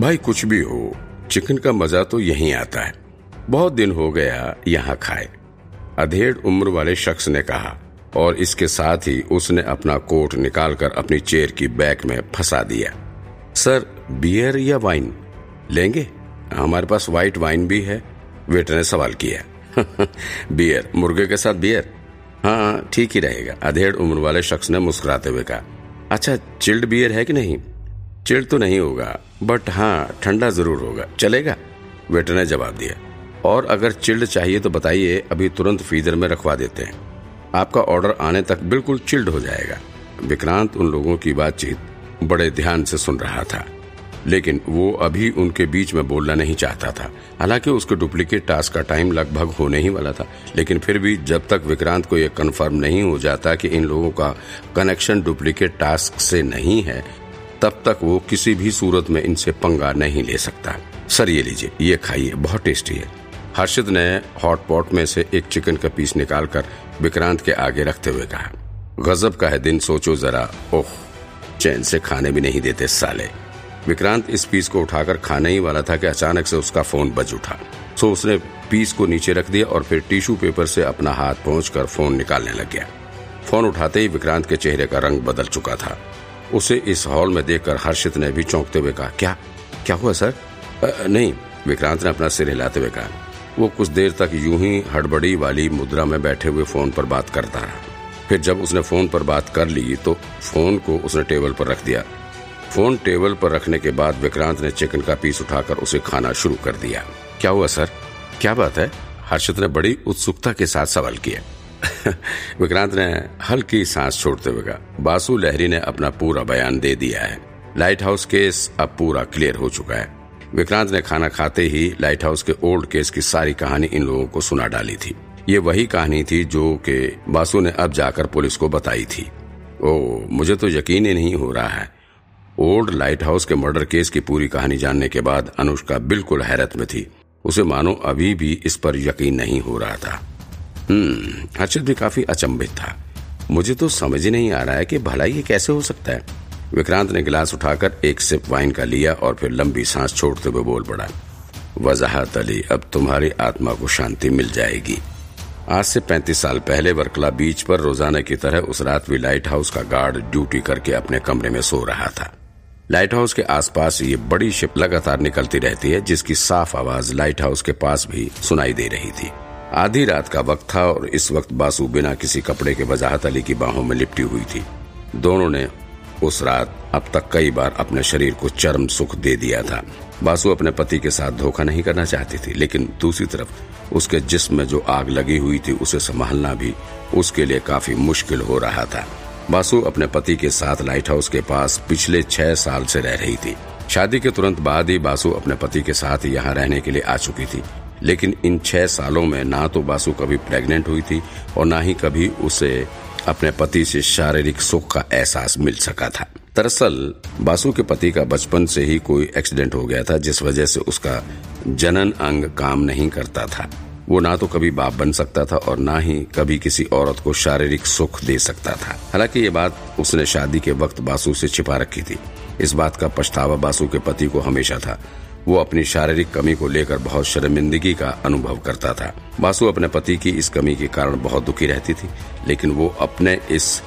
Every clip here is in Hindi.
भाई कुछ भी हो, चिकन का मज़ा तो यहीं आता है। बहुत दिन हो गया यहाँ खाए। अधेड़ उम्र वाले शख्स ने कहा, और इसके साथ ही उसने अपना कोट निकालकर अपनी चेयर की बैक में फंसा दिया। सर, बियर या वाइन? लेंगे? हमारे पास व्हाइट वाइन भी है। वेटर ने सवाल किया। बियर? मुर्गे के साथ बियर? हाँ ठीक ही रहेगा। अधेड़ उम्र वाले शख्स ने मुस्कुराते हुए कहा अच्छा चिल्ड बियर है कि नहीं? चिल्ड तो नहीं होगा बट हाँ ठंडा ज़रूर होगा। चलेगा? वेटर ने जवाब दिया। और अगर चिल्ड चाहिए तो बताइए, अभी तुरंत फ्रीजर में रखवा देते हैं। आपका ऑर्डर आने तक बिल्कुल चिल्ड हो जाएगा। विक्रांत उन लोगों की बातचीत बड़े ध्यान से सुन रहा था। लेकिन वो अभी उनके बीच में बोलना नहीं चाहता था। हालाँकि उसके डुप्लीकेट टास्क का टाइम लगभग होने ही वाला था। लेकिन फिर भी जब तक विक्रांत को यह कंफर्म नहीं हो जाता कि इन लोगों का कनेक्शन डुप्लीकेट टास्क से नहीं है तब तक वो किसी भी सूरत में इनसे पंगा नहीं ले सकता। सर, ये लीजिए, ये खाइए, बहुत टेस्टी है। हर्षित ने हॉट पॉट में से एक चिकन का पीस निकालकर विक्रांत के आगे रखते हुए कहा, गजब का है दिन, सोचो जरा। ओह, चैन से खाने भी नहीं देते साले। विक्रांत इस पीस को उठाकर खाने ही वाला था कि अचानक से उसका फ़ोन बज उठा। सो उसने पीस को नीचे रख दिया और फिर टिश्यू पेपर से अपना हाथ पहुंचकर फ़ोन निकालने लग गया। फ़ोन उठाते ही विक्रांत के चेहरे का रंग बदल चुका था। उसे इस हॉल में देखकर हर्षित ने भी चौंकते हुए कहा क्या क्या हुआ सर? आ, नहीं विक्रांत ने अपना सिर हिलाते हुए कहा वो कुछ देर तक यूँ ही हड़बड़ी वाली मुद्रा में बैठे हुए फ़ोन पर बात करता रहा। फिर जब उसने फ़ोन पर बात कर ली तो फ़ोन को उसने टेबल पर रख दिया। फ़ोन टेबल पर रखने के बाद विक्रांत ने चिकन का पीस उठाकर उसे खाना शुरू कर दिया। क्या हुआ सर? क्या बात है? हर्षित ने बड़ी उत्सुकता के साथ सवाल किया। विक्रांत ने हल्की सांस छोड़ते हुए कहा, बासु लहरी ने अपना पूरा बयान दे दिया है। लाइट हाउस केस अब पूरा क्लियर हो चुका है। विक्रांत ने खाना खाते ही लाइट हाउस के ओल्ड केस की सारी कहानी इन लोगों को सुना डाली थी। ये वही कहानी थी जो के बासु ने अब जाकर पुलिस को बताई थी। ओ, मुझे तो यकीन ही नहीं हो रहा है। ओल्ड लाइट हाउस के मर्डर केस की पूरी कहानी जानने के बाद अनुष्का बिल्कुल हैरत में थी। उसे मानो अभी भी इस पर यकीन नहीं हो रहा था। हर्षित भी काफ़ी अचंभित था। मुझे तो समझ ही नहीं आ रहा है कि भला ये कैसे हो सकता है। विक्रांत ने गिलास उठाकर एक सिप वाइन का लिया और फिर लंबी सांस छोड़ते हुए बोल पड़ा, वजाहत अली, अब तुम्हारी आत्मा को शांति मिल जाएगी। आज से 35 साल पहले वर्कला बीच पर रोज़ाना की तरह उस रात भी लाइट हाउस का गार्ड ड्यूटी करके अपने कमरे में सो रहा था। लाइट हाउस के आसपास ये बड़ी शिप लगातार निकलती रहती है, जिसकी साफ़ आवाज़ लाइट हाउस के पास भी सुनाई दे रही थी। आधी रात का वक्त था और इस वक्त बासु बिना किसी कपड़े के वजाहत अली की बाहों में लिपटी हुई थी। दोनों ने उस रात अब तक कई बार अपने शरीर को चरम सुख दे दिया था। बासु अपने पति के साथ धोखा नहीं करना चाहती थी, लेकिन दूसरी तरफ़ उसके जिस्म में जो आग लगी हुई थी, उसे संभालना भी उसके लिए काफ़ी मुश्किल हो रहा था। बासु अपने पति के साथ लाइट हाउस के पास पिछले छह साल से रह रही थी। शादी के तुरंत बाद ही बासु अपने पति के साथ यहाँ रहने के लिए आ चुकी थी। लेकिन इन छह सालों में ना तो बासु कभी प्रेग्नेंट हुई थी और ना ही कभी उसे अपने पति से शारीरिक सुख का एहसास मिल सका था। दरअसल, बासु के पति का बचपन से ही कोई एक्सीडेंट हो गया था, जिस वजह से उसका जनन अंग काम नहीं करता था। वो ना तो कभी बाप बन सकता था और ना ही कभी किसी औरत को शारीरिक सुख दे सकता था। हालाँकि ये बात उसने शादी के वक्त बासु से छिपा रखी थी। इस बात का पछतावा बासु के पति को हमेशा था। वो अपनी शारीरिक कमी को लेकर बहुत शर्मिंदगी का अनुभव करता था। बासु अपने पति की इस कमी के कारण बहुत दुखी रहती थी, लेकिन वो अपने इस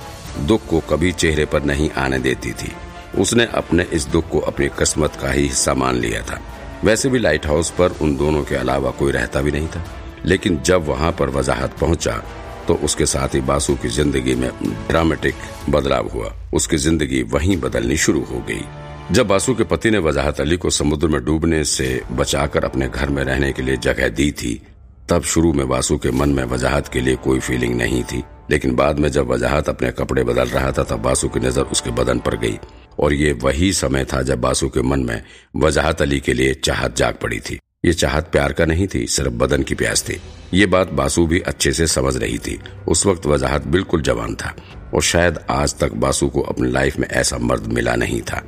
दुख को कभी चेहरे पर नहीं आने देती थी। उसने अपने इस दुख को अपनी किस्मत का ही हिस्सा मान लिया था। वैसे भी लाइट हाउस पर उन दोनों के अलावा कोई रहता भी नहीं था। लेकिन जब वहाँ पर वजाहत पहुँचा तो उसके साथ ही बासु की ज़िंदगी में ड्रामेटिक बदलाव हुआ। उसकी ज़िंदगी वहीं बदलनी शुरू हो गई। जब बासु के पति ने वजाहत अली को समुद्र में डूबने से बचाकर अपने घर में रहने के लिए जगह दी थी, तब शुरू में बासु के मन में वजाहत के लिए कोई फीलिंग नहीं थी। लेकिन बाद में जब वजाहत अपने कपड़े बदल रहा था, तब बासु की नज़र उसके बदन पर गई। और ये वही समय था जब बासु के मन में वजाहत अली के लिए चाहत जाग पड़ी थी। ये चाहत प्यार का नहीं थी, सिर्फ़ बदन की प्यास थी। ये बात बासु भी अच्छे से समझ रही थी। उस वक्त वजाहत बिल्कुल जवान था। और शायद आज तक बासु को अपनी लाइफ में ऐसा मर्द मिला नहीं था।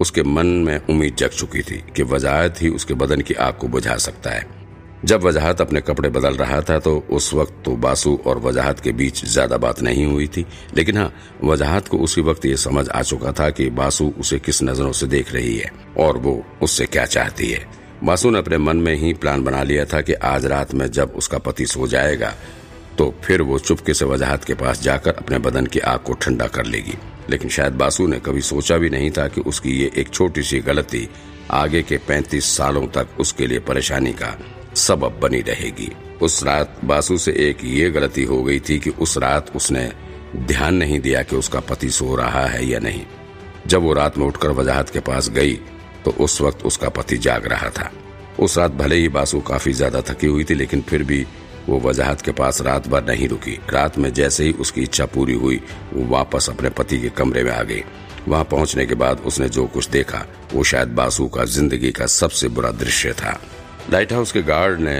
उसके मन में उम्मीद जग चुकी थी कि वजाहत ही उसके बदन की आग को बुझा सकता है। जब वजाहत अपने कपड़े बदल रहा था तो उस वक्त तो बासु और वजाहत के बीच ज़्यादा बात नहीं हुई थी। लेकिन हाँ वजाहत को उसी वक्त ये समझ आ चुका था कि बासु उसे किस नज़रों से देख रही है और वो उससे क्या चाहती है। बासु ने अपने मन में ही प्लान बना लिया था कि आज रात में जब उसका पति सो जाएगा तो फिर वो चुपके से वजाहत के पास जाकर अपने बदन की आग को ठंडा कर लेगी। लेकिन शायद बासु ने कभी सोचा भी नहीं था कि उसकी ये एक छोटी सी गलती आगे के पैंतीस सालों तक उसके लिए परेशानी का सबब बनी रहेगी। उस रात बासु से एक ये गलती हो गई थी कि उस रात उसने ध्यान नहीं दिया कि उसका पति सो रहा है या नहीं। जब वो रात में उठकर वजाहत के पास गई तो उस वक्त उसका पति जाग रहा था। उस रात भले ही बासु काफ़ी ज़्यादा थकी हुई थी, लेकिन फिर भी वो वजाहत के पास रात भर नहीं रुकी। रात में जैसे ही उसकी इच्छा पूरी हुई, वो वापस अपने पति के कमरे में आ गई। वहाँ पहुँचने के बाद उसने जो कुछ देखा, वो शायद बासु का ज़िंदगी का सबसे बुरा दृश्य था। लाइट हाउस के गार्ड ने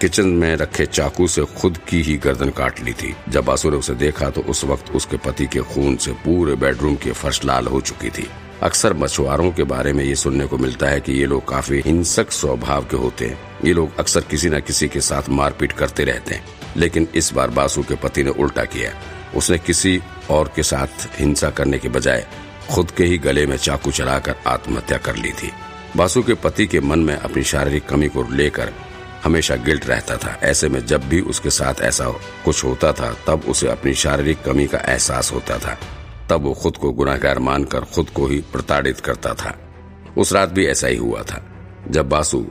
किचन में रखे चाकू से खुद की ही गर्दन काट ली थी। जब बासु ने उसे देखा तो उस वक्त उसके पति के खून से पूरे बेडरूम की फर्श लाल हो चुकी थी। अक्सर मछुआरों के बारे में ये सुनने को मिलता है कि ये लोग काफ़ी हिंसक स्वभाव के होते हैं। ये लोग अक्सर किसी न किसी के साथ मारपीट करते रहते हैं। लेकिन इस बार बासु के पति ने उल्टा किया उसने किसी और के साथ हिंसा करने के बजाय खुद के ही गले में चाकू चलाकर आत्महत्या कर ली थी। बासु के पति के मन में अपनी शारीरिक कमी को लेकर हमेशा गिल्ट रहता था। ऐसे में जब भी उसके साथ ऐसा कुछ होता था, तब उसे अपनी शारीरिक कमी का एहसास होता था। तब वो खुद को गुनाहगार मानकर खुद को ही प्रताड़ित करता था। उस रात भी ऐसा ही हुआ था। जब बासु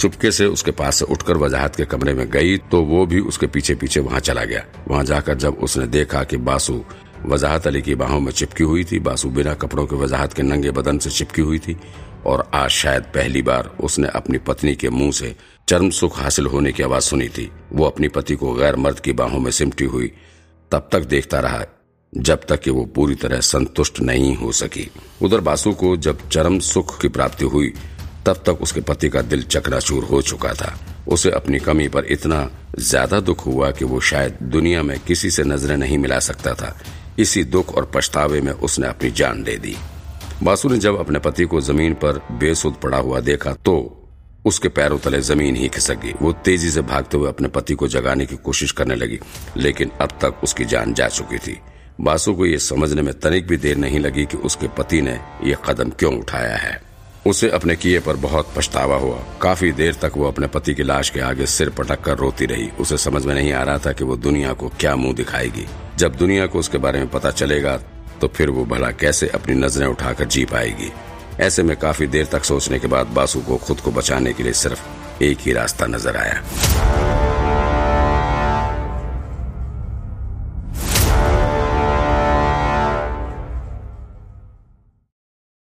चुपके से उसके पास से उठकर वजाहत के कमरे में गई तो वो भी उसके पीछे पीछे वहाँ चला गया। वहाँ जाकर जब उसने देखा कि बासु वजाहत अली की बाहों में चिपकी हुई थी, बासु बिना कपड़ों के वजाहत के नंगे बदन से चिपकी हुई थी, और आज शायद पहली बार उसने अपनी पत्नी के मुँह से चरम सुख हासिल होने की आवाज़ सुनी थी। वो अपनी पति को गैर मर्द की बाहों में सिमटी हुई, तब तक देखता रहा जब तक कि वो पूरी तरह संतुष्ट नहीं हो सकी। उधर बासु को जब चरम सुख की प्राप्ति हुई, तब तक उसके पति का दिल चकनाचूर हो चुका था। उसे अपनी कमी पर इतना ज़्यादा दुख हुआ कि वो शायद दुनिया में किसी से नज़रें नहीं मिला सकता था। इसी दुख और पछतावे में उसने अपनी जान दे दी। बासु ने जब अपने पति को ज़मीन पर बेसुध पड़ा हुआ देखा तो उसके पैरों तले ज़मीन ही खिसक गई। वो तेज़ी से भागते हुए अपने पति को जगाने की कोशिश करने लगी, लेकिन अब तक उसकी जान जा चुकी थी। बासु को यह समझने में तनिक भी देर नहीं लगी कि उसके पति ने यह कदम क्यों उठाया है। उसे अपने किए पर बहुत पछतावा हुआ। काफ़ी देर तक वो अपने पति की लाश के आगे सिर पटक कर रोती रही। उसे समझ में नहीं आ रहा था कि वो दुनिया को क्या मुँह दिखाएगी। जब दुनिया को उसके बारे में पता चलेगा तो फिर वो भला कैसे अपनी नज़रें उठाकर जी पाएगी। ऐसे में काफ़ी देर तक सोचने के बाद बासु को खुद को बचाने के लिए सिर्फ़ एक ही रास्ता नज़र आया।